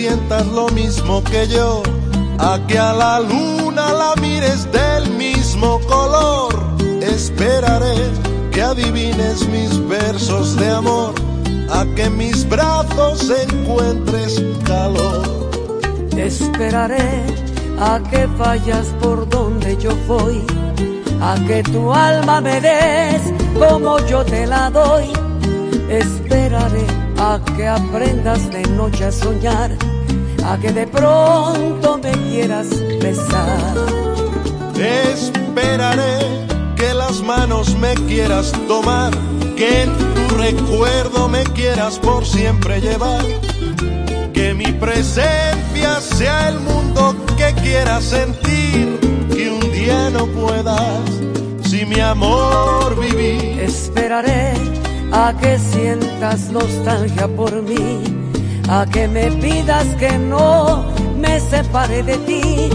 sientas lo mismo que yo, a que a la luna la mires del mismo color. Esperaré que adivines mis versos de amor, a que en mis brazos encuentres calor. Esperaré a que fallas por donde yo voy, a que tu alma me des como yo te la doy. Esperaré a que aprendas de noche a soñar a que de pronto me quieras besar. Esperaré manos me quieras tomar, que en tu recuerdo me quieras por siempre llevar, que mi presencia sea el mundo que quieras sentir, que un día no puedas si mi amor vivir. Esperaré a que sientas nostalgia por mí a que me pidas que no me separe de ti.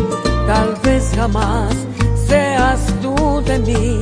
Tal vez jamás seas tú de mí,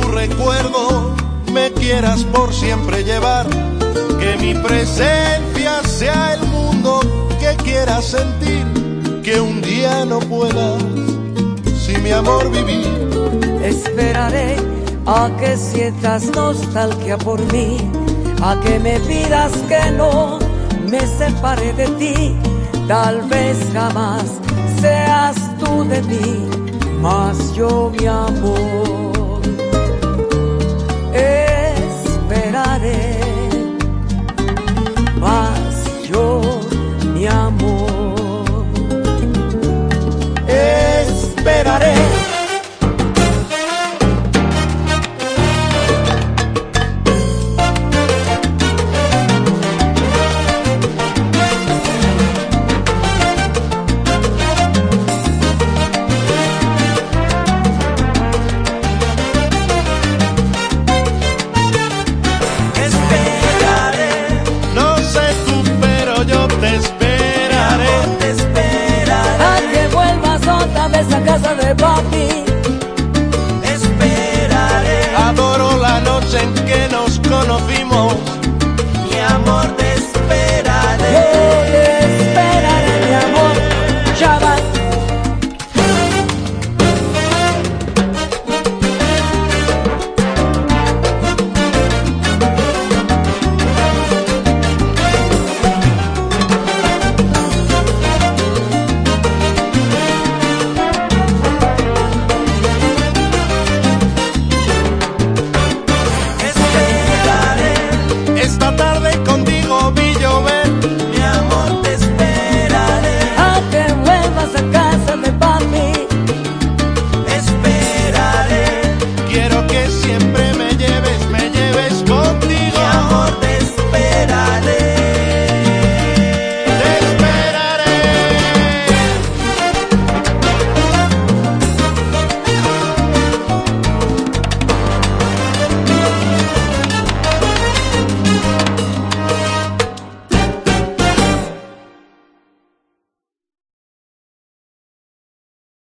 recuerdo me quieras por siempre llevar, que mi presencia sea el mundo que quieras sentir, que un día no puedas si mi amor vivir. Esperaré a que sientas nostalgia por mí, a que me pidas que no me separe de ti, tal vez jamás seas tú de mí mas yo mi amor Esperaré. Adoro la noche en que